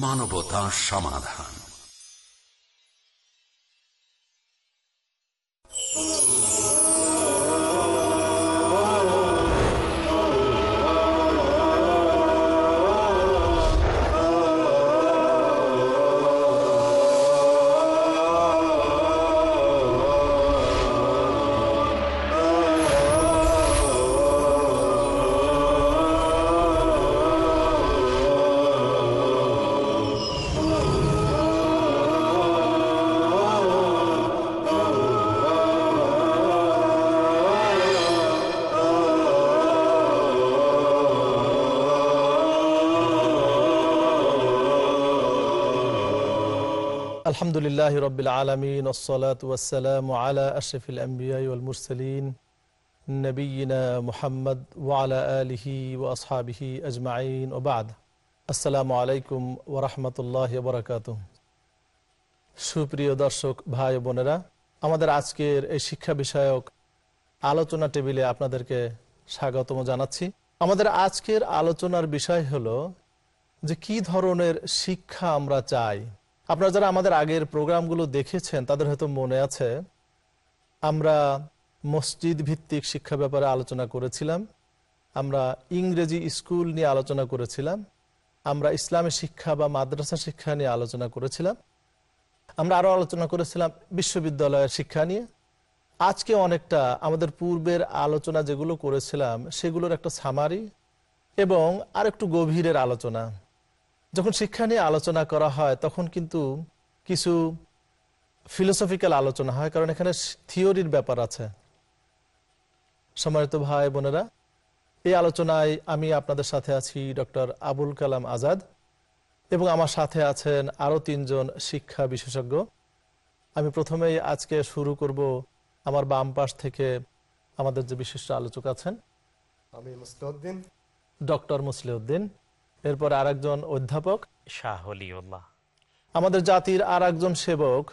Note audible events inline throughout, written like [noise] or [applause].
মানবতা সমাধান। আলহামদুলিল্লাহ রবিল আলমিন ওসলাত ওয়াসালাম আলা আশরফিল আম্বিয়াই ওয়াল মুরসালিন নবীনা মুহাম্মদ ওয়ালা আলিহি ও আসহাবিহি আজমাইন ওবাদ আসসালামু আলাইকুম ওরহমতুল্লাহ বরকাত সুপ্রিয় দর্শক, ভাই বোনেরা, আমাদের আজকের এই শিক্ষা বিষয়ক আলোচনা টেবিলে আপনাদেরকে স্বাগতম জানাচ্ছি। আমাদের আজকের আলোচনার বিষয় হলো যে কি ধরনের শিক্ষা আমরা চাই? আপনারা যারা আমাদের আগের প্রোগ্রামগুলো দেখেছেন, তাদের হয়তো মনে আছে, আমরা মসজিদ ভিত্তিক শিক্ষা ব্যাপারে আলোচনা করেছিলাম, আমরা ইংরেজি স্কুল নিয়ে আলোচনা করেছিলাম, আমরা ইসলামী শিক্ষা বা মাদ্রাসা শিক্ষা নিয়ে আলোচনা করেছিলাম, আমরা আরও আলোচনা করেছিলাম বিশ্ববিদ্যালয়ের শিক্ষা নিয়ে। আজকে অনেকটা আমাদের পূর্বের আলোচনা যেগুলো করেছিলাম, সেগুলোর একটা সামারি এবং আর একটু গভীরের আলোচনা। যখন শিক্ষা নিয়ে আলোচনা করা হয় তখন কিন্তু কিছু ফিলোসফিক্যাল আলোচনা হয় কারণ এখানে থিওরির ব্যাপার আছে। সম্মানিত ভাই বোনেরা এই আলোচনায় আমি আপনাদের সাথে আছি ডক্টর আবুল কালাম আজাদ এবং আমার সাথে আছেন আরও তিনজন শিক্ষা বিশেষজ্ঞ। আমি প্রথমেই আজকে শুরু করব আমার বাম পাশ থেকে আমাদের যে বিশিষ্ট আলোচক আছেন আমি মুসলিউদ্দিন। ডক্টর মুসলিউদ্দিন। এরপর আরেকজন অধ্যাপক। শাহলিউল্লাহ আমাদের জাতির আর একজন সেবক।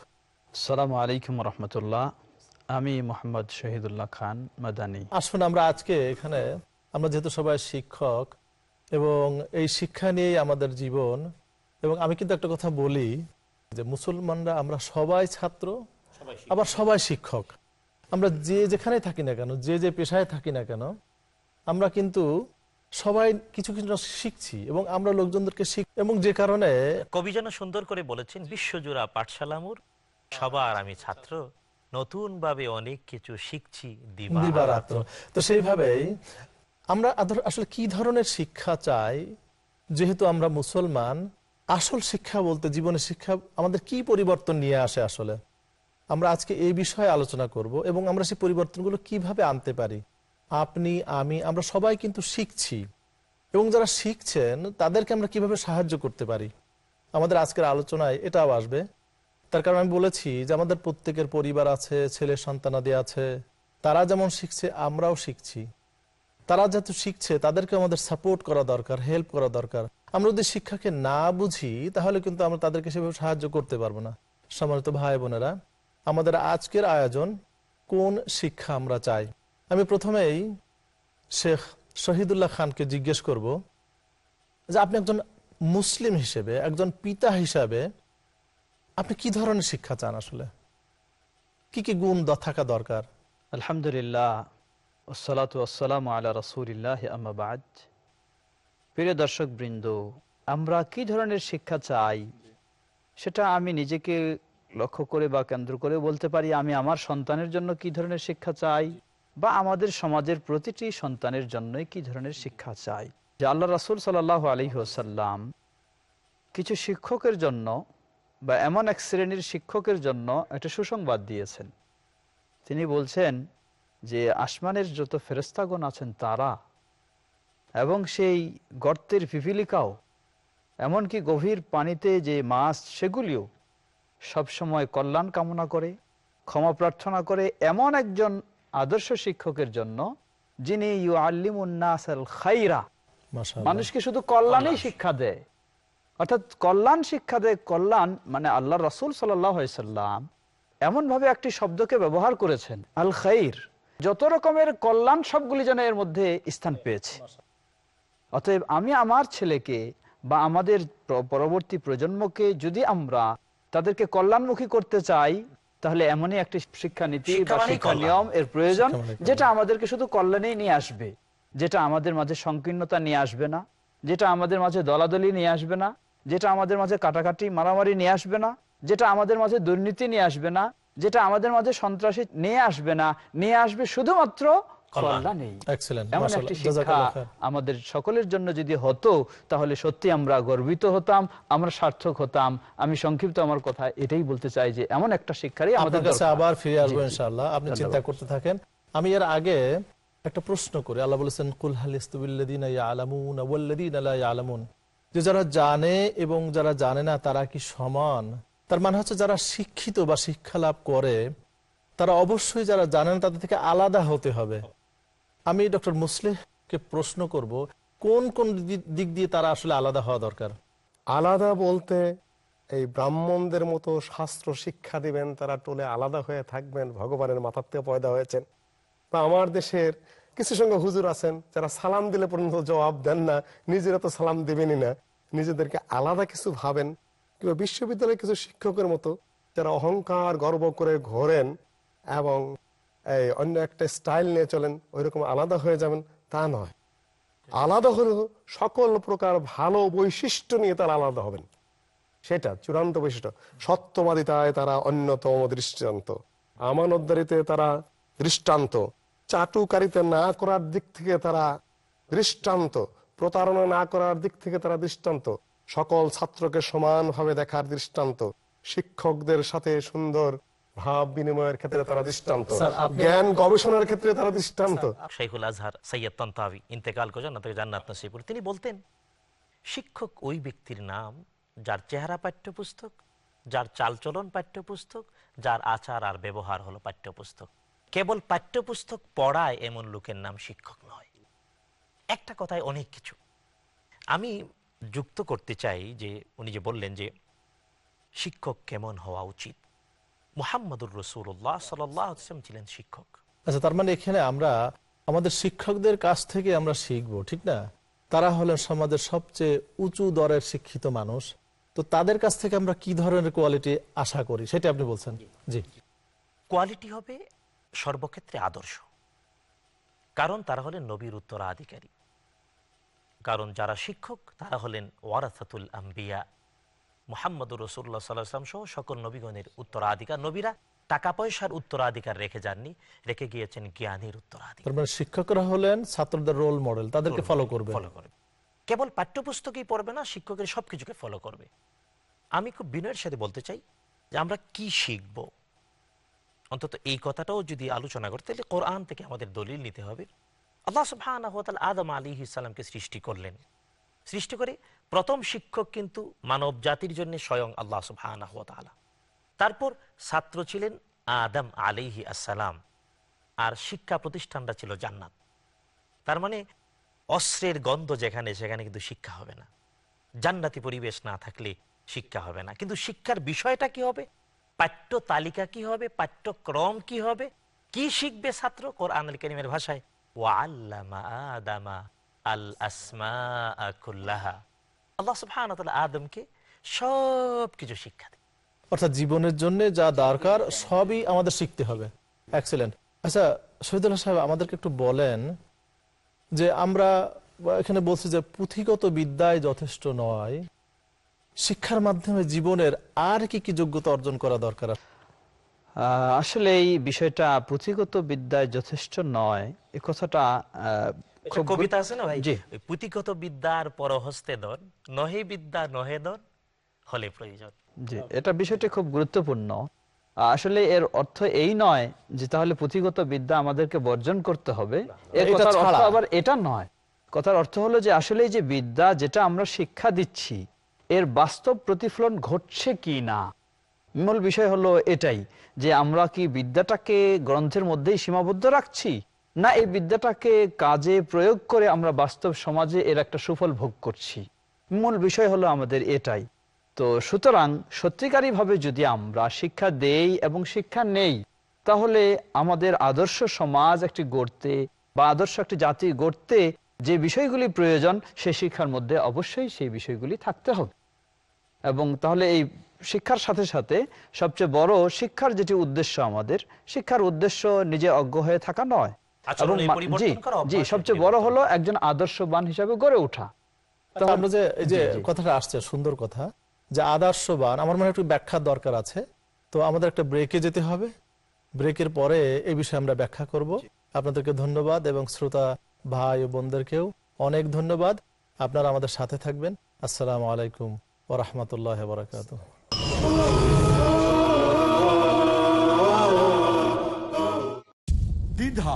সালামু আলাইকুম রহমতুল্লাহ। আমি মোহাম্মদ শহীদুল্লাহ খান মাদানী। আসুন আমরা আজকে এখানে আমরা যেহেতু সবাই শিক্ষক এবং এই শিক্ষা নিয়েই আমাদের জীবন এবং আমি কিন্তু একটা কথা বলি যে মুসলমানরা আমরা সবাই ছাত্র আবার সবাই শিক্ষক। আমরা যে যেখানে থাকি না কেন যে যে পেশায় থাকি না কেন আমরা কিন্তু সবাই কিছু কিছু শিখছি এবং আমরা লোকজনদেরকে শিখ এবং যে কারণে কবি যেন সুন্দর করে বলেছেন বিশ্বজোড়া পাঠশালামুর সবার আমি ছাত্র নতুন ভাবে অনেক কিছু শিখছি দিবারাত্র। তো সেইভাবেই আমরা আসলে কি ধরনের শিক্ষা চাই? যেহেতু আমরা মুসলমান আসল শিক্ষা বলতে জীবনের শিক্ষা আমাদের কি পরিবর্তন নিয়ে আসে আসলে? আমরা আজকে এই বিষয়ে আলোচনা করব এবং আমরা সেই পরিবর্তনগুলো কীভাবে আনতে পারি? আপনি, আমি, আমরা সবাই কিন্তু শিখছি। এবং যারা শিখছেন, তাদেরকে আমরা কীভাবে সাহায্য করতে পারি? আমাদের আজকের আলোচনায় এটাও আসবে। তার কারণ আমি বলেছি যে আমাদের প্রত্যেকের পরিবার আছে, ছেলে সন্তানাদি আছে। তারা যেমন শিখছে, আমরাও শিখছি। তারা যেহেতু শিখছে, তাদেরকে আমাদের সাপোর্ট করা দরকার হেল্প করা দরকার। আমরা যদি শিক্ষাকে না বুঝি, তাহলে কিন্তু আমরা তাদেরকে সেভাবে সাহায্য করতে পারব না। সম্মানিত ভাই বোনেরা, আমাদের আজকের আয়োজন কোন শিক্ষা আমরা চাই? আমি প্রথমেই শেখ শহীদুল্লাহ খানকে জিজ্ঞেস করব যে আপনি একজন মুসলিম হিসেবে, একজন পিতা হিসাবে আপনি কি ধরনের শিক্ষা চান আসলে? কি কি গুণ থাকা দরকার? আলহামদুলিল্লাহ ওসালাত ওসালাম আলা রসুলিল্লাহ আমাবাদ প্রিয় দর্শক বৃন্দ আমরা কি ধরনের শিক্ষা চাই? সেটা আমি নিজেকে লক্ষ্য করে বা কেন্দ্র করে বলতে পারি, আমি আমার সন্তানের জন্য কি ধরনের শিক্ষা চাই? বা আমাদের সমাজের প্রতিটি সন্তানের জন্যই কি ধরনের শিক্ষা চাই? যে আল্লাহ রাসুল সাল্লাহ আলী কিছু শিক্ষকের জন্য বা এমন এক শ্রেণির শিক্ষকের জন্য একটা সুসংবাদ দিয়েছেন। তিনি বলছেন যে আসমানের যত ফেরেস্তাগণ আছেন তারা এবং সেই গর্তের পিপিলিকাও, এমনকি গভীর পানিতে যে মাছ সেগুলিও সবসময় কল্যাণ কামনা করে, ক্ষমা প্রার্থনা করে, এমন একজন আদর্শ শিক্ষকের জন্য যিনি ইউ আল্লিমুন্নাস খাইরা মানুষকে শুধু কল্যাণই শিক্ষা দেয়। অর্থাৎ কল্যাণ শিক্ষা দেয় কল্যাণ মানে আল্লাহ রসুল সাল্লাম এমন ভাবে একটি শব্দকে ব্যবহার করেছেন আল খাইর। যত রকমের কল্যাণ সবগুলি যেন এর মধ্যে স্থান পেয়েছে। অতএব আমি আমার ছেলেকে বা আমাদের পরবর্তী প্রজন্মকে যদি আমরা তাদেরকে কল্যাণমুখী করতে চাই তাহলে এমনই একটি শিক্ষানীতি শিক্ষা বা শিক্ষা নিয়ম এর প্রয়োজন যেটা আমাদেরকে শুধু কল্যাণেই নিয়ে আসবে যেটা আমাদের মাঝে সংকীর্ণতা নিয়ে আসবে না যেটা আমাদের মাঝে দলাদলি নিয়ে আসবে না যেটা আমাদের মাঝে কাটাকাটি মারামারি নিয়ে আসবে না যেটা আমাদের মাঝে দুর্নীতি নিয়ে আসবে না যেটা আমাদের মাঝে সন্ত্রাসী নিয়ে আসবে না নিয়ে আসবে শুধুমাত্র আমাদের সকলের জন্য যদি হতো তাহলে সত্যি আমরা গর্বিত হতাম আমরা সার্থক হতাম। আমি সংক্ষিপ্ত আমার কথা এটাই বলতে চাই যে এমন একটা শিক্ষারই আমাদের কাছে আবার ফিরে আসব। ইনশাআল্লাহ। আপনি চিন্তা করতে থাকেন। আমি এর আগে একটা প্রশ্ন করি। আল্লাহ বলেছেন কুল যে যারা জানে এবং যারা জানে না তারা কি সমান? তার মানে হচ্ছে যারা শিক্ষিত বা শিক্ষা লাভ করে তারা অবশ্যই যারা জানে না তাদের থেকে আলাদা হতে হবে। আমি ডক্টর মুসলিহকে প্রশ্ন করব, কোন কোন দিক দিয়ে তারা আসলে আলাদা হওয়া দরকার? আলাদা বলতে এই ব্রাহ্মণদের মতো শাস্ত্র শিক্ষা দিবেন, তারা টোলে আলাদা হয়ে থাকবেন, ভগবানের থেকে পয়দা হয়েছেন। বা আমার দেশের কিছু সঙ্গে হুজুর আছেন, যারা সালাম দিলে পর্যন্ত জবাব দেন না, নিজেরা তো সালাম দেবেনই না। নিজেদেরকে আলাদা কিছু ভাবেন, কিংবা বিশ্ববিদ্যালয়ের কিছু শিক্ষকের মতো যারা অহংকার গর্ব করে ঘোরেন এবং অন্য একটা স্টাইল নিয়ে চলেন, ওইরকম আলাদা হয়ে যাবেন, তা নয়। আলাদা হলে সকল প্রকার ভালো বৈশিষ্ট্য নিয়ে তারা আলাদা হবেন। সেটা চূড়ান্ত বৈশিষ্ট্য। সত্যবাদিতায় তারা অন্যতম দৃষ্টান্ত। আমানতদারিতে তারা দৃষ্টান্ত। চাটুকারিতে না করার দিক থেকে তারা দৃষ্টান্ত। প্রতারণা না করার দিক থেকে তারা দৃষ্টান্ত। সকল ছাত্রকে সমানভাবে দেখার দৃষ্টান্ত। শিক্ষকদের সাথে সুন্দর ভাব বিনিময়ের ক্ষেত্রে তারা দৃষ্টান্ত। জ্ঞান গবেষণার ক্ষেত্রে তারা দৃষ্টান্ত। শেখুল আজহার সৈয়দ তন্তাবি ইন্তেকাল না তাকে জান্নাত নসিবুর তিনি বলতেন শিক্ষক ওই ব্যক্তির নাম যার চেহারা পাঠ্যপুস্তক যার চালচলন পাঠ্যপুস্তক যার আচার আর ব্যবহার হলো পাঠ্যপুস্তক। কেবল পাঠ্যপুস্তক পড়ায় এমন লোকের নাম শিক্ষক নয়। একটা কথায় অনেক কিছু। আমি যুক্ত করতে চাই যে উনি যে বললেন যে শিক্ষক কেমন হওয়া উচিত? মুহাম্মদুর রসুল্লাহ সাল্লাম ছিলেন শিক্ষক। আচ্ছা তার মানে এখানে আমরা আমাদের শিক্ষকদের কাছ থেকে আমরা শিখব ঠিক না? তারা হলেন সমাজের সবচেয়ে উঁচু দরের শিক্ষিত মানুষ। তো তাদের কাছ থেকে আমরা কি ধরনের কোয়ালিটি আশা করি সেটা আপনি বলছেন? জি। কোয়ালিটি হবে সর্বক্ষেত্রে আদর্শ। কারণ তারা হলেন নবীর উত্তরাধিকারী। কারণ যারা শিক্ষক তারা হলেন ওয়ারাসাতুল আম্বিয়া। মোহাম্মদুর রসুল্লাহ সাল্লাম সহ সকল নবীগণের উত্তরাধিকার। নবীরা টাকা পয়সার উত্তরাধিকার রেখে যাননি রেখে গিয়েছেন জ্ঞানের উত্তরাধিকার। মানে শিক্ষকরা হলেন ছাত্রদের রোল মডেল তাদেরকে ফলো করবে। ফলো করবে। কেবল পাঠ্যপুস্তকেই পড়বে না শিক্ষকের সবকিছুকে ফলো করবে। আমি খুব বিনয়ের সাথে বলতে চাই যে আমরা কি শিখব? অন্তত এই কথাটাও যদি আলোচনা করতে তাহলে কোরআন থেকে আমাদের দলিল নিতে হবে। আল্লাহ সুবহানাহু ওয়া তাআলা আদম আলী ইসলামকে সৃষ্টি করলেন। সৃষ্টি করে, প্রথম শিক্ষক কিন্তু মানব জাতির জন্য স্বয়ং আল্লাহ তাআলা। তারপর ছাত্র ছিলেন আদম আলিহি আসসালাম, আর শিক্ষা প্রতিষ্ঠানটা ছিল জান্নাত। তার মানে অস্ত্রের গন্ধ যেখানে, সেখানে কিন্তু শিক্ষা হবে না। জান্নাতি পরিবেশ না থাকলে শিক্ষা হবে না। কিন্তু শিক্ষার বিষয়টা কি হবে? পাঠ্য তালিকা কি হবে? পাঠ্যক্রম কি হবে? কি শিখবে ছাত্র? কোরআন আল করিমের ভাষায় ওয়াল্লামা আদামা আল আসমা কুল্লাহা। আল্লাহ সুবহানাহু ওয়া তাআলা আদমকে সব কিছু শিক্ষা দেয় অর্থাৎ জীবনের জন্য যা দরকার সবই আমাদের শিখতে হবে। এক্সেলেন্ট আচ্ছা শহীদুল্লাহ সাহেব আমাদেরকে একটু বলেন যে আমরা এখানে বলছি যে পুঁথিগত বিদ্যায় যথেষ্ট নয় শিক্ষার মাধ্যমে জীবনের আর কি কি যোগ্যতা অর্জন করা দরকার? আহ, আসলে এই বিষয়টা পুঁথিগত বিদ্যায় যথেষ্ট নয়। এ কথাটা কবিতা আছে না ভাই? পুঁথিগত বিদ্যার পরহস্তে দন নহে বিদ্যা নহে দন হলে প্রয়োজন। জি এটা বিষয়টি খুব গুরুত্বপূর্ণ। আসলে এর অর্থ এই নয় যে তাহলে পুঁথিগত বিদ্যা আমাদেরকে বর্জন করতে হবে। এর কথার অর্থ আবার এটা নয়। কথার অর্থ হলো যে আসলে যে বিদ্যা যেটা আমরা শিক্ষা দিচ্ছি এর বাস্তব প্রতিফলন ঘটছে কি না? মূল বিষয় হলো এটাই যে আমরা কি বিদ্যাটাকে গ্রন্থের মধ্যেই সীমাবদ্ধ রাখছি? না, এই বিদ্যাটাকে কাজে প্রয়োগ করে আমরা বাস্তব সমাজে এর একটা সুফল ভোগ করছি। মূল বিষয় হলো আমাদের এটাই। তো সুতরাং সত্যিকারী ভাবে যদি আমরা শিক্ষা দেই এবং শিক্ষা নেই, তাহলে আমাদের আদর্শ সমাজ একটি গড়তে বা আদর্শ একটি জাতি গড়তে যে বিষয়গুলি প্রয়োজন সেই শিক্ষার মধ্যে অবশ্যই সেই বিষয়গুলি থাকতে হবে। এবং তাহলে এই শিক্ষার সাথে সাথে সবচেয়ে বড় শিক্ষার যেটি উদ্দেশ্য আমাদের, শিক্ষার উদ্দেশ্য নিজে অজ্ঞ হয়ে থাকা নয়। জি সবচেয়ে বড় হলো একজন আদর্শবান হিসাবে গড়ে ওঠা। আমরা যে এই যে। কথাটা আসছে সুন্দর কথা যে আদর্শবান আমার মনে একটু ব্যাখ্যার দরকার আছে। তো আমাদের একটা ব্রেকে যেতে হবে। ব্রেকের পরে এই বিষয়ে আমরা ব্যাখ্যা করব। আপনাদেরকে ধন্যবাদ এবং শ্রোতা ভাই ও বোনদেরকেও অনেক ধন্যবাদ। আপনারা আমাদের সাথে থাকবেন। আসসালামু আলাইকুম ও রহমতুল্লাহ বরাকাত দ্বিধা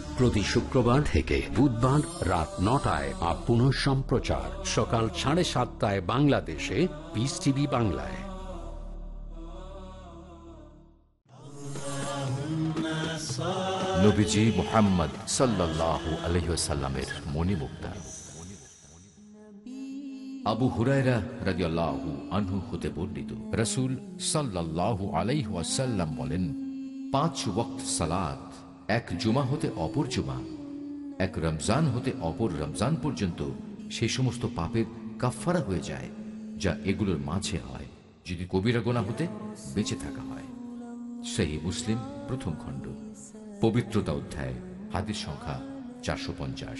প্রতি শুক্রবার থেকে বুধবার রাত নটায় আর পুনঃ সম্প্রচার। সকাল সাড়ে সাতটায় বাংলাদেশে পিস টিভি বাংলায়। আবু বলেন, পাঁচ ওয়াক্ত সালাত এক জুমা হতে অপর জুমা, এক রমজান হতে অপর রমজান পর্যন্ত সেই সমস্ত পাপের কাফফারা হয়ে যায়, যা এগুলোর মাঝে হয়, যদি কবিরা গোনা হতে বেঁচে থাকা হয়। সেই মুসলিম প্রথম খণ্ড, পবিত্রতা অধ্যায় হাতের সংখ্যা চারশো পঞ্চাশ।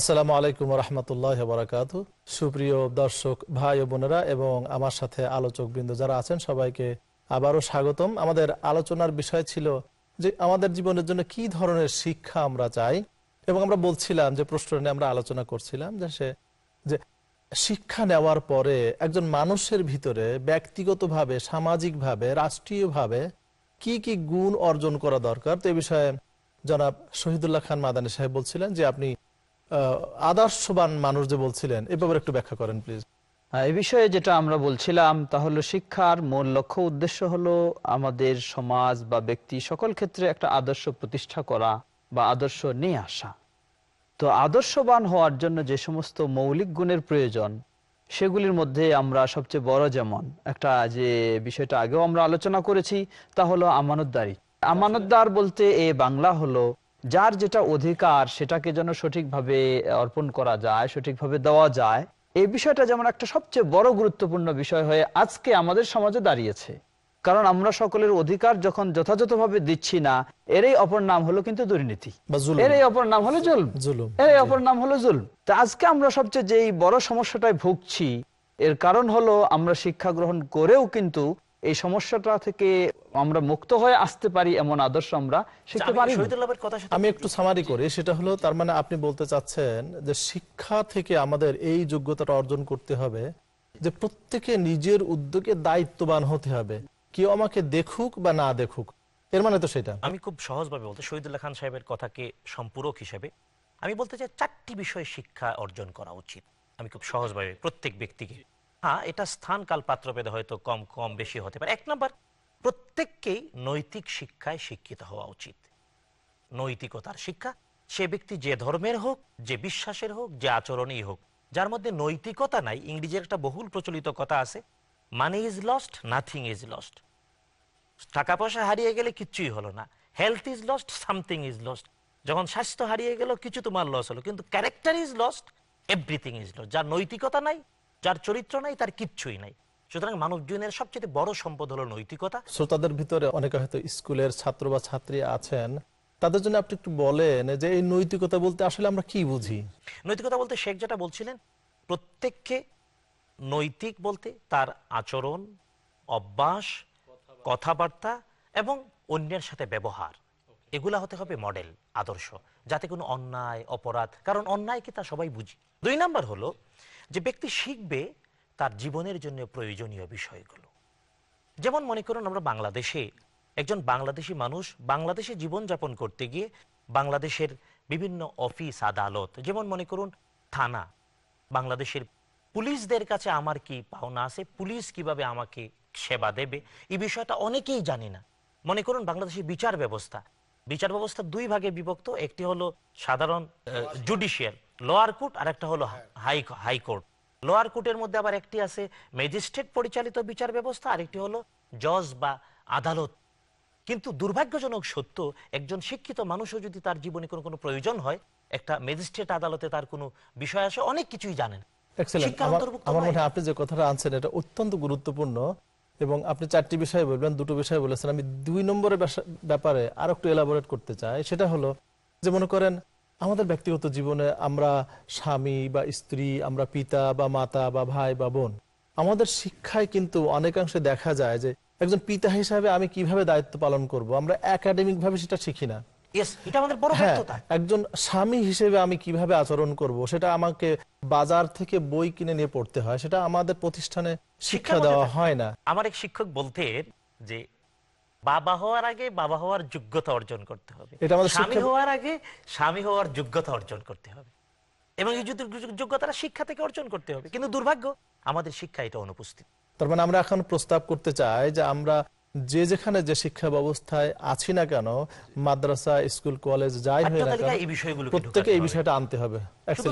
আসসালামু আলাইকুম রহমতুল্লাহ বরাকাত। সুপ্রিয় দর্শক, ভাই ও বোনেরা এবং আমার সাথে আলোচক বৃন্দ যারা আছেন, সবাইকে আবারও স্বাগতম। আমাদের আলোচনার বিষয় ছিল যে আমাদের জীবনের জন্য কি ধরনের শিক্ষা আমরা চাই এবং আমরা বলছিলাম যে প্রশ্ন নিয়ে আমরা আলোচনা করছিলাম যে সে যে শিক্ষা নেওয়ার পরে একজন মানুষের ভিতরে ব্যক্তিগতভাবে, সামাজিকভাবে, রাষ্ট্রীয়ভাবে কি কি গুণ অর্জন করা দরকার? তো এই বিষয়ে জনাব শহীদুল্লাহ খান মাদানী সাহেব বলছিলেন যে আপনি আদর্শবান মানুষ যে বলছিলেন এ ব্যাপারে একটু ব্যাখ্যা করেন প্লিজ আহ, এই বিষয়ে যেটা আমরা বলছিলাম তা হলো শিক্ষার মূল লক্ষ্য উদ্দেশ্য হলো আমাদের সমাজ বা ব্যক্তি সকল ক্ষেত্রে একটা আদর্শ প্রতিষ্ঠা করা বা আদর্শ নিয়ে আসা। তো আদর্শবান হওয়ার জন্য যে সমস্ত মৌলিক গুণের প্রয়োজন সেগুলির মধ্যে আমরা সবচেয়ে বড় যেমন একটা যে বিষয়টা আগেও আমরা আলোচনা করেছি তা হলো আমানতদারি। আমানতদার বলতে এ বাংলা হলো যার যেটা অধিকার সেটাকে যেন সঠিকভাবে অর্পণ করা যায় সঠিকভাবে দেওয়া যায় এই বিষয়টা যেমন একটা সবচেয়ে বড় গুরুত্বপূর্ণ বিষয় হয়ে আজকে আমাদের সমাজে দাঁড়িয়েছে। কারণ আমরা সকলের অধিকার যখন যথাযথভাবে দিচ্ছি না এরই অপর নাম হলো কিন্তু দুর্নীতি। এরই অপর নাম হলো জুলম। জুলুম। এর অপর নাম হলো জুলম। তা আজকে আমরা সবচেয়ে যেই বড় সমস্যাটায় ভুগছি এর কারণ হলো আমরা শিক্ষা গ্রহণ করেও কিন্তু এই সমস্যাটা থেকে আমরা মুক্ত হয়ে আসতে পারি এমন আদর্শ আমরা শিখতে পারি আমি একটু সামারি করি সেটা হলো তার মানে আপনি বলতে চাচ্ছেন যে শিক্ষা থেকে আমাদের এই যোগ্যতাটা অর্জন করতে হবে যে প্রত্যেকে নিজের উদ্যোগে দায়িত্ববান হতে হবে কেউ আমাকে দেখুক বা না দেখুক এর মানে তো সেটা। আমি খুব সহজভাবে বলতে শহীদুল্লাহ খান সাহেবের কথাকে সম্পূরক হিসেবে আমি বলতে চাই চারটি বিষয়ে শিক্ষা অর্জন করা উচিত। আমি খুব সহজভাবে প্রত্যেক ব্যক্তিকে হ্যাঁ এটা স্থান কাল পাত্রভেদে হয়তো কম কম বেশি হতে পারে। এক নম্বর, প্রত্যেককেই নৈতিক শিক্ষায় শিক্ষিত হওয়া উচিত। নৈতিকতার শিক্ষা, সে ব্যক্তি যে ধর্মের হোক, যে বিশ্বাসের হোক, যে আচরণেই হোক, যার মধ্যে নৈতিকতা নাই, ইংরেজির একটা বহুল প্রচলিত কথা আছে money is lost nothing is lost টাকা পয়সা হারিয়ে গেলে কিচ্ছুই হলো না। Health is lost something is lost যখন স্বাস্থ্য হারিয়ে গেল, কিছু তোমার লস হলো। কিন্তু character is lost everything is lost যার নৈতিকতা নাই যার চরিত্র নাই তার কিচ্ছুই নাই। সুতরাং মানব জীবনের সবচেয়ে বড় সম্পদ হলো নৈতিকতা। শ্রোতাদের ভিতরে অনেকে হয়তো স্কুলের ছাত্র বা ছাত্রী আছেন তাদের জন্য আপনি একটু বলেন যে এই নৈতিকতা বলতে আসলে আমরা কি বুঝি? নৈতিকতা বলতে শেখ যেটা বলছিলেন প্রত্যেককে নৈতিক বলতে তার আচরণ অভ্যাস কথাবার্তা এবং অন্যের সাথে ব্যবহার। এগুলা হতে হবে মডেল আদর্শ যাতে কোনো অন্যায় অপরাধ কারণ অন্যায় কি তা সবাই বুঝি। দুই নাম্বার হলো যে ব্যক্তি শিখবে তার জীবনের জন্য প্রয়োজনীয় বিষয়গুলো। যেমন মনে করুন আমরা বাংলাদেশে একজন বাংলাদেশি মানুষ বাংলাদেশে জীবনযাপন করতে গিয়ে বাংলাদেশের বিভিন্ন অফিস, আদালত, যেমন মনে করুন থানা, বাংলাদেশের পুলিশদের কাছে আমার কি পাওনা আছে, পুলিশ কীভাবে আমাকে সেবা দেবে, এই বিষয়টা অনেকেই জানি না। মনে করুন বাংলাদেশের বিচার ব্যবস্থা। বিচার ব্যবস্থা দুই ভাগে বিভক্ত, একটি হলো সাধারণ জুডিশিয়াল লোয়ার কোর্ট আর একটা হলো হাই হাইকোর্ট লোয়ার কোর্টের মধ্যে আবার একটি আছে ম্যাজিস্ট্রেট পরিচালিত বিচার ব্যবস্থা আরেকটি হলো জজ বা আদালত। কিন্তু দুর্ভাগ্যজনক সত্য একজন শিক্ষিত মানুষও যদি তার জীবনে কোনো কোনো প্রয়োজন হয় একটা ম্যাজিস্ট্রেট আদালতে তার কোনো বিষয় আসে অনেক কিছুই জানেন। আমার। মনে হয় আপনি যে কথাটা আনছেন এটা অত্যন্ত গুরুত্বপূর্ণ এবং আপনি চারটি বিষয় বলবেন দুটো বিষয় বলেছেন। আমি দুই নম্বরের ব্যাপারে আর একটু এলাবোরেট করতে চাই। সেটা হলো যে মনে করেন আমাদের ব্যক্তিগত জীবনে আমরা স্বামী বা স্ত্রী আমরা পিতা বা মাতা বা ভাই বা বোন আমাদের শিক্ষায় কিন্তু অনেকাংশে দেখা যায় যে একজন পিতা হিসাবে আমি কীভাবে দায়িত্ব পালন করব? আমরা একাডেমিক ভাবে সেটা শিখি না। এটা আমাদের হ্যাঁ একজন স্বামী হিসেবে আমি কীভাবে আচরণ করব? সেটা আমাকে বাজার থেকে বই কিনে নিয়ে পড়তে হয় সেটা আমাদের প্রতিষ্ঠানে শিক্ষা দেওয়া হয় না। আমার এক শিক্ষক বলতেন যে বাবা হওয়ার আগে বাবা হওয়ার যোগ্যতা অর্জন করতে হবে। স্বামী হওয়ার আগে স্বামী হওয়ার যোগ্যতা অর্জন করতে হবে। এবং এই যোগ্যতাটা শিক্ষা থেকে অর্জন করতে হবে। কিন্তু দুর্ভাগ্য আমাদের শিক্ষা এটা অনুপস্থিত। তার মানে আমরা এখন প্রস্তাব করতে চাই যে আমরা যে যেখানে যে শিক্ষা ব্যবস্থায় আছি না কেন মাদ্রাসা স্কুল কলেজ যাই হয়ে না কেন প্রত্যেকে এই বিষয়টা আনতে হবে।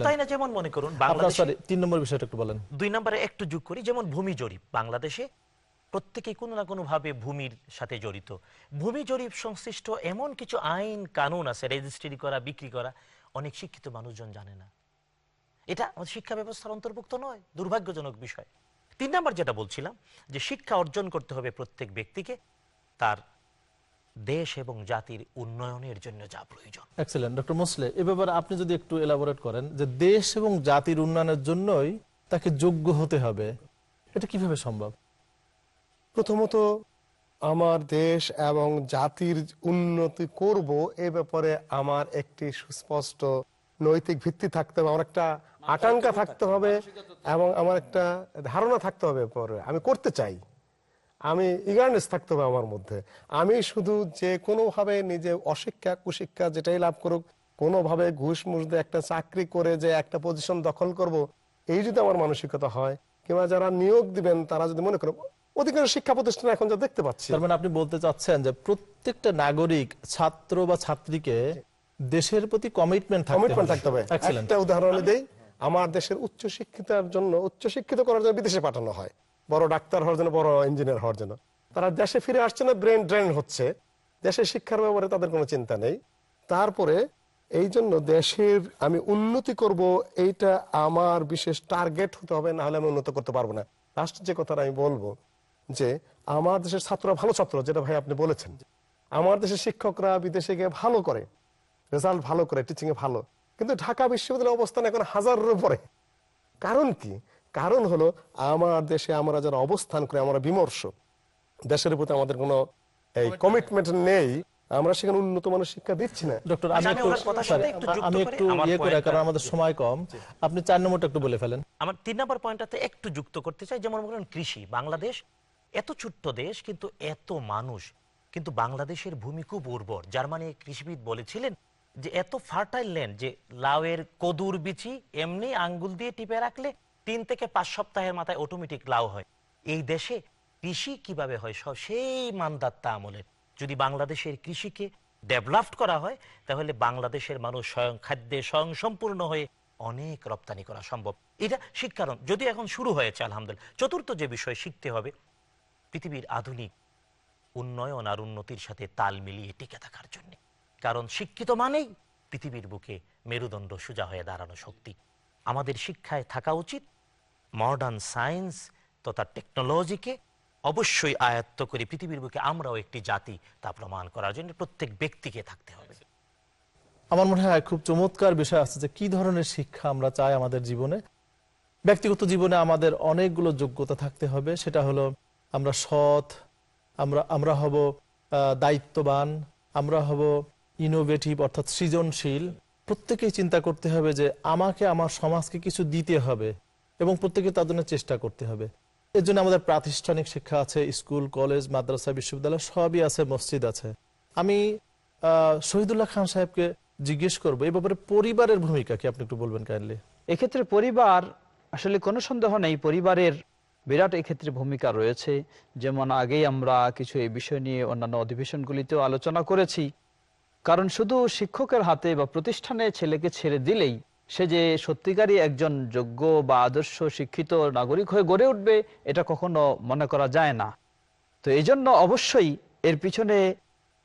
তাই না যেমন মনে করুন বাংলাদেশে তিন নম্বর বিষয়টা একটু বলেন। দুই নম্বরে একটু যোগ করি যেমন ভূমি জরিপ। বাংলাদেশে প্রত্যেকেই কোনো না কোনোভাবে ভূমির সাথে জড়িত। ভূমি জরিপ সংশ্লিষ্ট এমন কিছু আইন কানুন আছে, রেজিস্ট্রি করা, বিক্রি করা, অনেক শিক্ষিত মানুষজন জানে না। এটা আমাদের শিক্ষা ব্যবস্থার অন্তর্ভুক্ত নয়, দুর্ভাগ্যজনক বিষয়। তিন নম্বর যেটা বলছিলাম, যে শিক্ষা অর্জন করতে হবে প্রত্যেক ব্যক্তিকে, তার দেশ এবং জাতির উন্নয়নের জন্য যা প্রয়োজন। এক্সেলেন্ট ডক্টর মোসলে এ ব্যাপারে আপনি যদি একটু এলাবোরেট করেন, যে দেশ এবং জাতির উন্নয়নের জন্যই তাকে যোগ্য হতে হবে, এটা কীভাবে সম্ভব? প্রথমত আমার দেশ এবং জাতির উন্নতি করব এ ব্যাপারে আমার একটি সুস্পষ্ট নৈতিক ভিত্তি থাকতে হবে, আমার একটা আকাঙ্ক্ষা থাকতে হবে এবং আমার একটা ধারণা থাকতে হবে পরে আমি করতে চাই। আমি ইগারনেস থাকতে হবে আমার মধ্যে। আমি শুধু যে কোনোভাবে নিজে অশিক্ষা, কুশিক্ষা যেটাই লাভ করুক, কোনোভাবে ঘুষ মুষ দিয়ে একটা চাকরি করে যে একটা পজিশন দখল করব, এই যদি আমার মানসিকতা হয়, কিংবা যারা নিয়োগ দিবেন, তারা যদি মনে করেন অধিকাংশ শিক্ষা প্রতিষ্ঠান এখন যা দেখতে পাচ্ছি। তার মানে আপনি বলতে চাচ্ছেন যে প্রত্যেকটা নাগরিক ছাত্র বা ছাত্রীকে দেশের প্রতি কমিটমেন্ট কমিটমেন্ট থাকতে হবে। একটা উদাহরণ দেই আমার দেশের উচ্চ শিক্ষিতার জন্য উচ্চ শিক্ষিত করার জন্য বিদেশে পাঠানো হয়। বড় ডাক্তার হওয়ার জন্য বড় ইঞ্জিনিয়ার হওয়ার জন্য। তারা দেশে ফিরে আসছে না ব্রেন ড্রেন হচ্ছে। দেশের শিক্ষার ব্যাপারে তাদের কোনো চিন্তা নেই। তারপরে এই জন্য দেশের আমি উন্নতি করব এইটা আমার বিশেষ টার্গেট হতে হবে না হলে আমি উন্নত করতে পারব না। লাস্ট যে কথাটা আমি বলব যে আমার দেশের ছাত্ররা ভালো ছাত্র যেটা ভাই আপনি বলেছেন। আমার দেশের শিক্ষকরা বিদেশে গিয়ে ভালো করে রেজাল্ট ভালো করে টিচিং এ ভালো। কিন্তু ঢাকা বিশ্ববিদ্যালয়ের অবস্থান এখন হাজারের উপরে। কারণ কি? কারণ হলো আমার দেশে আমরা যারা অবস্থান করে আমরা বিমর্ষ। দেশের প্রতি আমাদের কোনো এই কমিটমেন্ট নেই। আমরা সেখানে উন্নত মানের শিক্ষা দিচ্ছি না। ডক্টর আমি আচ্ছা, একটু সাথে একটু যুক্ত আমি একটু ইয়ে করে টা- কারণ আমাদের সময় কম। আপনি চার নম্বরটা একটু বলে ফেলেন। আমার তিন নম্বর পয়েন্টটাতে একটু যুক্ত করতে চাই যেমন বলেন কৃষি বাংলাদেশ এত ছোট্ট দেশ, কিন্তু এত মানুষ, কিন্তু বাংলাদেশের ভূমি খুব উর্বর। জার্মানি কৃষিবিদ বলেছিলেন যে, এত ফার্টাইল ল্যান্ড যে লাউয়ের কদুর বিচি এমনি আঙ্গুল দিয়ে টিপে রাখলে তিন থেকে পাঁচ সপ্তাহের মাথায় অটোমেটিক লাউ হয়। এই দেশে কৃষি কীভাবে হয় সব সেই মানদাত্তা আমলের। যদি বাংলাদেশের কৃষিকে ডেভেলপড করা হয়, তাহলে বাংলাদেশের মানুষ স্বয়ং খাদ্যে স্বয়ং সম্পূর্ণ হয়ে অনেক রপ্তানি করা সম্ভব। এটা শিক্ষারণ যদি এখন শুরু হয়েছে, আলহামদুলিল্লাহ। চতুর্থ যে বিষয় শিখতে হবে পৃথিবীর আধুনিক উন্নয়ন আর উন্নতির সাথে তাল মিলিয়ে টিকে থাকার জন্য। কারণ শিক্ষিত মানেই পৃথিবীর বুকে মেরুদণ্ড সোজা হয়ে দাঁড়ানো শক্তি। আমাদের শিক্ষায় থাকা উচিত মডার্ন সায়েন্স তথা টেকনোলজিকে অবশ্যই আয়ত্ত করে পৃথিবীর বুকে আমরাও একটি জাতি তা প্রমাণ করার জন্য প্রত্যেক ব্যক্তিকে থাকতে হবে। আমার মনে হয় খুব চমৎকার বিষয় আছে যে কি ধরনের শিক্ষা আমরা চাই আমাদের জীবনে। ব্যক্তিগত জীবনে আমাদের অনেকগুলো যোগ্যতা থাকতে হবে, সেটা হলো আমরা সৎ, আমরা আমরা হব দায়িত্ববান, আমরা হব ইনোভেটিভ অর্থাৎ সৃজনশীল। প্রত্যেকেই চিন্তা করতে হবে যে আমাকে আমার সমাজকে কিছু দিতে হবে এবং প্রত্যেকে তার জন্য চেষ্টা করতে হবে। এর জন্য আমাদের প্রাতিষ্ঠানিক শিক্ষা আছে, স্কুল, কলেজ, মাদ্রাসা, বিশ্ববিদ্যালয়, সবই আছে, মসজিদ আছে। আমি শহীদুল্লাহ খান সাহেবকে জিজ্ঞেস করব এই ব্যাপারে পরিবারের ভূমিকা কি? আপনি একটু বলবেন কাইন্ডলি এক্ষেত্রে পরিবার, আসলে কোনো সন্দেহ নেই, পরিবারের বিরাট এক্ষেত্রে ভূমিকা রয়েছে। যেমন আগেই আমরা কিছু এই বিষয় নিয়ে অন্যান্য অধিবেশনগুলিতেও আলোচনা করেছি। কারণ শুধু শিক্ষকের হাতে বা প্রতিষ্ঠানে ছেলেকে ছেড়ে দিলেই সে যে সত্যিকারই একজন যোগ্য বা আদর্শ শিক্ষিত নাগরিক হয়ে গড়ে উঠবে, এটা কখনো মনে করা যায় না। তো এই জন্য অবশ্যই এর পিছনে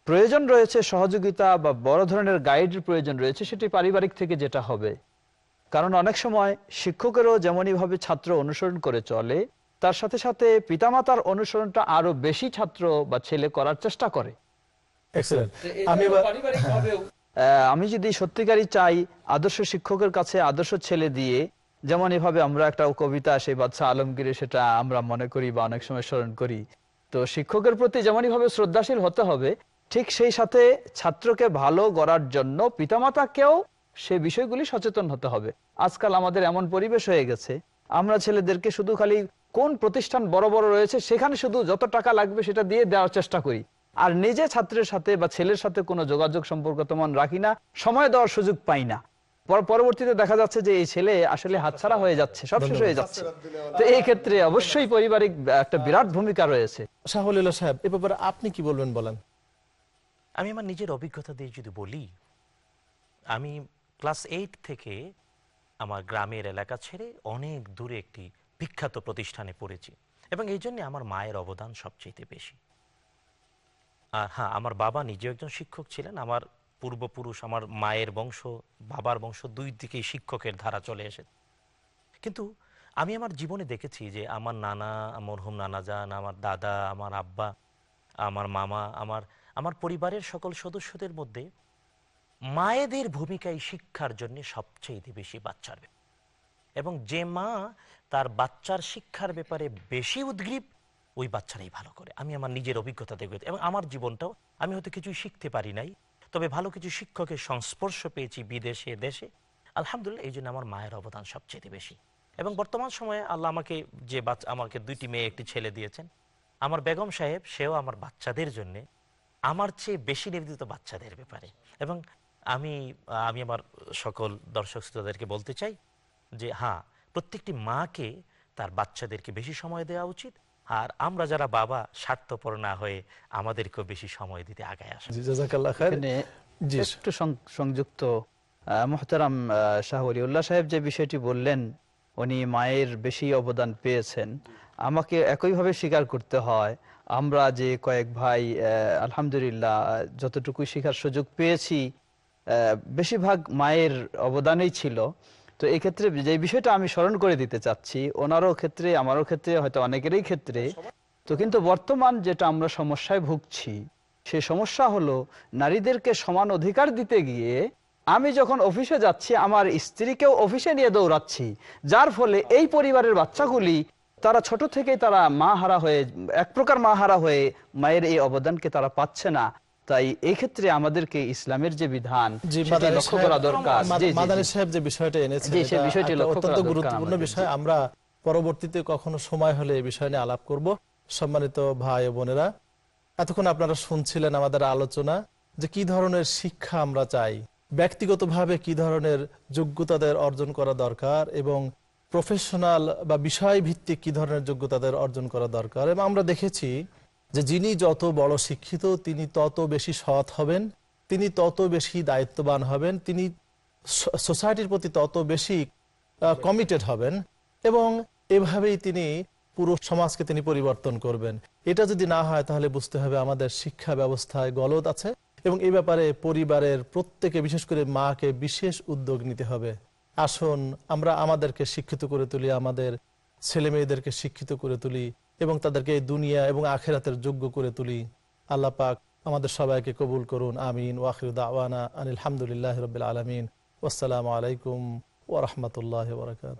প্রয়োজন রয়েছে সহযোগিতা বা বড় ধরনের গাইডের প্রয়োজন রয়েছে, সেটি পারিবারিক থেকে যেটা হবে। কারণ অনেক সময় শিক্ষকেরও যেমনইভাবে ছাত্র অনুসরণ করে চলে তার সাথে সাথে পিতামাতার অনুসরণটা আরও বেশি ছাত্র বা ছেলে করার চেষ্টা করে। [laughs] আমি যদি সত্যিকারই চাই আদর্শ শিক্ষকের কাছে আদর্শ ছেলে দিয়ে যেমন এভাবে আমরা একটা কবিতা সেই বাদশাহ আলমগীরে সেটা আমরা মনে করি বা অনেক সময় স্মরণ করি। তো শিক্ষকের প্রতি যেমনই ভাবে শ্রদ্ধাশীল হতে হবে ঠিক সেই সাথে ছাত্রকে ভালো গড়ার জন্য পিতামাতাকেও সে বিষয়গুলি সচেতন হতে হবে। আজকাল আমাদের এমন পরিবেশ হয়ে গেছে আমরা ছেলেদেরকে শুধু খালি কোন প্রতিষ্ঠান বড় বড় রয়েছে সেখানে শুধু যত টাকা লাগবে সেটা দিয়ে দেওয়ার চেষ্টা করি। আর নিজে ছাত্রের সাথে বা ছেলের সাথে কোনো যোগাযোগ সম্পর্ক তেমন রাখি না সময় দেওয়ার সুযোগ পাই না। পরবর্তীতে দেখা যাচ্ছে যে এই ছেলে আসলে হাতছাড়া হয়ে যাচ্ছে সব শেষ হয়ে যাচ্ছে। তো এই ক্ষেত্রে অবশ্যই পারিবারিক একটা বিরাট ভূমিকা রয়েছে। শাহুল্লাহ সাহেব এ ব্যাপারে আপনি কি বলবেন বলেন? আমি আমার নিজের অভিজ্ঞতা দিয়ে যদি বলি আমি ক্লাস এইট থেকে আমার গ্রামের এলাকা ছেড়ে অনেক দূরে একটি বিখ্যাত প্রতিষ্ঠানে পড়েছি এবং এই জন্যে আমার মায়ের অবদান সবচেয়ে বেশি আর হ্যাঁ আমার বাবা নিজেও একজন শিক্ষক ছিলেন, আমার পূর্বপুরুষ, আমার মায়ের বংশ, বাবার বংশ দুই দিকেই শিক্ষকের ধারা চলে এসে কিন্তু আমি আমার জীবনে দেখেছি যে আমার নানা, মরহুম নানা যান আমার দাদা, আমার আব্বা, আমার মামা, আমার আমার পরিবারের সকল সদস্যদের মধ্যে মায়েদের ভূমিকাই শিক্ষার জন্য সবচেয়ে বেশি বাচ্চার। এবং যে মা তার বাচ্চার শিক্ষার ব্যাপারে বেশি উদ্গ্রীব, ওই বাচ্চারাই ভালো করে। আমি আমার নিজের অভিজ্ঞতা দেখে এবং আমার জীবনটাও আমি হয়তো কিছুই শিখতে পারি নাই, তবে ভালো কিছু শিক্ষকের সংস্পর্শ পেয়েছি বিদেশে, দেশে। আলহামদুলিল্লাহ, এই জন্য আমার মায়ের অবদান সবচেয়ে বেশি। এবং বর্তমান সময়ে আল্লাহ আমাকে যে বাচ্চা আমাকে দুইটি মেয়ে, একটি ছেলে দিয়েছেন। আমার বেগম সাহেব, সেও আমার বাচ্চাদের জন্যে, আমার চেয়ে বেশি নিবেদিত বাচ্চাদের ব্যাপারে। এবং আমি আমি আমার সকল দর্শক শ্রোতাদেরকে বলতে চাই যে হ্যাঁ প্রত্যেকটি মাকে তার বাচ্চাদেরকে বেশি সময় দেওয়া উচিত আর আমরা যারা বাবা স্বার্থপর না হয়ে আমাদেরকেও বেশি সময় দিতে আগায় আসা। একটু সংযুক্ত মোহতারাম শাহ ওলিউল্লাহ সাহেব যে বিষয়টি বললেন উনি মায়ের বেশি অবদান পেয়েছেন। আমাকে একইভাবে স্বীকার করতে হয় আমরা যে কয়েক ভাই আলহামদুলিল্লাহ যতটুকু শেখার সুযোগ পেয়েছি বেশিরভাগ মায়ের অবদানেই ছিল। তো এই ক্ষেত্রে যে বিষয়টা আমি স্মরণ করে দিতে চাচ্ছি, ওনারও ক্ষেত্রে, আমারও ক্ষেত্রে, হয়তো অনেকেরই ক্ষেত্রে, তো কিন্তু বর্তমান যেটা আমরা সমস্যায় ভুগছি, সে সমস্যা হলো নারীদেরকে সমান অধিকার দিতে গিয়ে আমি যখন অফিসে যাচ্ছি, আমার স্ত্রীকেও অফিসে নিয়ে দৌড়াচ্ছি, যার ফলে এই পরিবারের বাচ্চাগুলি, তারা ছোট থেকেই তারা মা হারা হয়ে, এক প্রকার মা হারা হয়ে মায়ের এই অবদানকে তারা পাচ্ছে না। তাই এই ক্ষেত্রে আমাদেরকে ইসলামের যে বিধান লক্ষ্য করা দরকার। মাদানী সাহেব যে বিষয়টা সেই করা অত্যন্ত গুরুত্বপূর্ণ বিষয়। আমরা পরবর্তীতে কখনো সময় হলে এই বিষয় নিয়ে আলাপ করব। সম্মানিত ভাই বোনেরা এতক্ষণ আপনারা শুনছিলেন আমাদের আলোচনা যে কি ধরনের শিক্ষা আমরা চাই ব্যক্তিগতভাবে কি ধরনের যোগ্যতাদের অর্জন করা দরকার এবং প্রফেশনাল বা বিষয় ভিত্তিক কি ধরনের যোগ্যতাদের অর্জন করা দরকার। এবং আমরা দেখেছি যে যিনি যত বড় শিক্ষিত, তিনি তত বেশি সৎ হবেন, তিনি তত বেশি দায়িত্ববান হবেন, তিনি সোসাইটির প্রতি তত বেশি কমিটেড হবেন এবং এভাবেই তিনি পুরো সমাজকে তিনি পরিবর্তন করবেন। এটা যদি না হয়, তাহলে বুঝতে হবে আমাদের শিক্ষা ব্যবস্থায় গলদ আছে এবং এই ব্যাপারে পরিবারের প্রত্যেকে, বিশেষ করে মাকে, বিশেষ উদ্যোগ নিতে হবে। আসুন, আমরা আমাদেরকে শিক্ষিত করে তুলি, আমাদের ছেলে মেয়েদেরকে শিক্ষিত করে তুলি। এবং তাদেরকে দুনিয়া এবং আখেরাতের যোগ্য করে তুলি। আল্লাহ পাক আমাদের সবাইকে কবুল করুন, আমিন। ওয়াখির দাওয়ানা আনিল রবিল আলমিন। আসসালামু আলাইকুম ওরহমতুল্লাহ বরকাত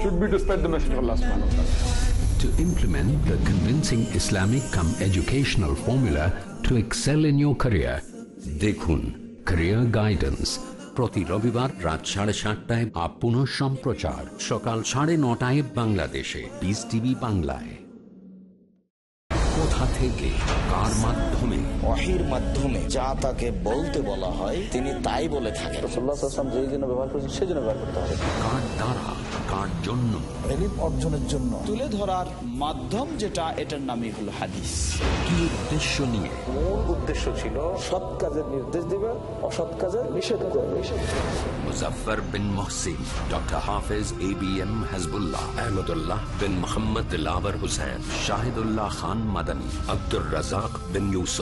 should be to spread the message of Allah subhanahu wa ta'ala. To implement the convincing Islamic come educational formula to excel in your career. দেখুন career guidance প্রতি রবিবার রাত সাড়ে সাতটায় আপ পুনঃ সম্প্রচার সকাল সাড়ে নটায় বাংলাদেশে পিস টিভি বাংলায় কোথা থেকে কার মাধ্যমে ওয়াহির মাধ্যমে যা তাকে বলতে বলা হয় তিনি তাই বলে থাকেন। রসুল্লাহাম যেই জন্য ব্যবহার করেছেন সেই জন্য ব্যবহার করতে হবে। কার দ্বারা কার জন্য? এলিম অর্জনের জন্য। তুলে ধরার মাধ্যম যেটা এটার নামই হলো হাদিস। কি উদ্দেশ্য নিয়ে? মূল উদ্দেশ্য ছিল সৎ কাজের নির্দেশ দিবে অসৎ কাজের নিষেধ করবে। Muzaffar bin Mohsin doctor Hafez A B M Hasbullah Ahmadullah bin Mohammad Hussain Shahidullah Khan Madani Abdur Razzak bin Yusuf.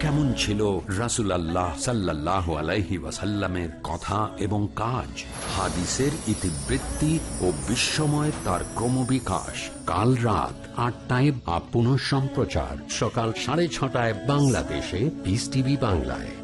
কেমন ছিল রাসুল আল্লাহ সাল্লাহ আলাইহি ওয়াসাল্লামের কথা এবং কাজ? হাদিসের ইতিবৃত্তি ও বিশ্বময় তার ক্রমবিকাশ। কাল রাত আটটায় বা পুনঃ সম্প্রচার সকাল সাড়ে ছটায় বাংলাদেশে পিস টিভি বাংলায়।